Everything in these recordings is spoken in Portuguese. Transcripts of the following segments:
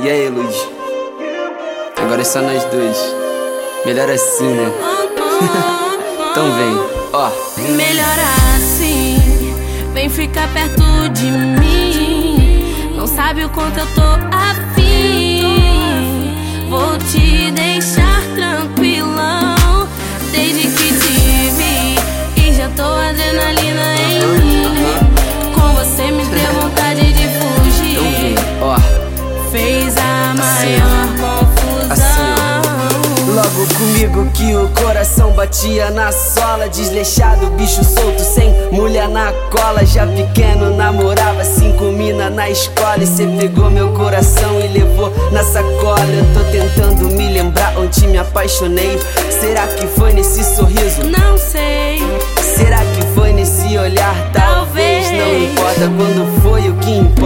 E aí, Luz? Agora é só nós dois. Melhor assim, né? então vem, ó. Melhor assim, vem ficar perto de mim. Não sabe o quanto eu tô afim. Fez a Assim, maior confusão. Assim, Logo comigo que o coração batia na sola Desleixado, bicho solto, sem mulher na cola Já pequeno namorava cinco mina na escola E cê pegou meu coração e levou na sacola Eu tô tentando me lembrar onde me apaixonei Será que foi nesse sorriso? Não sei. Será que foi nesse olhar? Talvez, Talvez. não importa quando foi, o que importa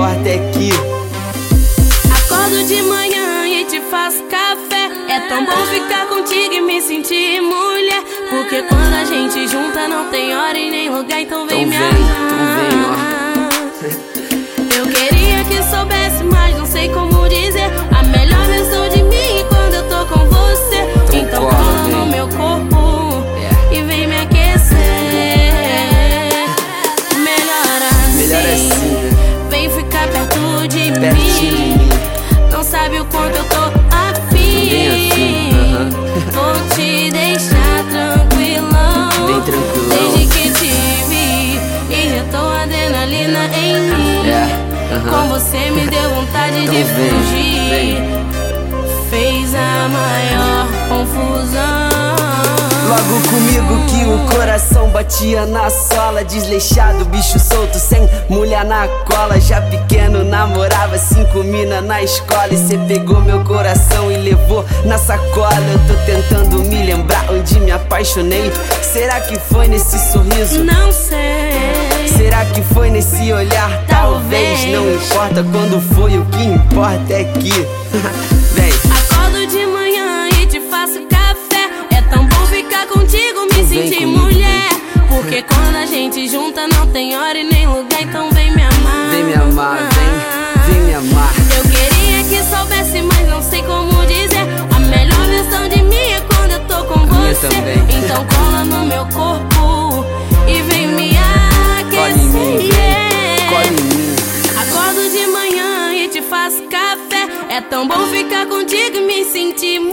Porque quando a gente junta não tem hora e nem lugar, então vem Então me vem, então amar. Com você me deu vontade Então de vem, fugir. vem. Fez a maior confusão. Logo comigo que o coração batia na sola Desleixado, bicho solto, sem mulher na cola Já pequeno namorava cinco mina na escola E cê pegou meu coração e levou na sacola Eu tô tentando me lembrar onde me apaixonei Será que foi nesse sorriso? Não sei. Será que foi nesse olhar? Talvez, não importa quando foi, o que importa é que Vem, Acordo de manhã e te faço café. É tão bom ficar contigo, me sentir mulher. Porque quando a gente junta não tem hora e nem lugar, então vem me amar. vem me amar, vem, vem me amar Eu queria que soubesse, mas não sei como dizer. A melhor versão de mim é quando eu tô com você. também. É tão bom ficar contigo e me sentir mulher.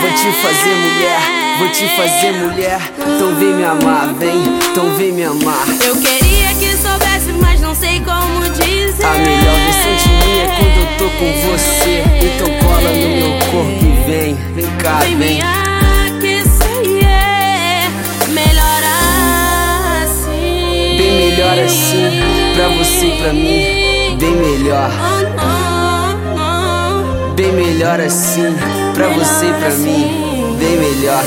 Vou te fazer mulher, vou te fazer mulher. Então vem me amar, vem, então vem me amar. Eu queria que soubesse, mas não sei como dizer. A melhor versão de mim é quando eu tô com você. Então cola no meu corpo e vem, vem cá, Vem me vem. aquecer, yeah. melhor assim. Bem melhor assim, pra você e pra mim. Bem melhor, oh. Bem melhor assim, pra você e pra mim. Bem melhor.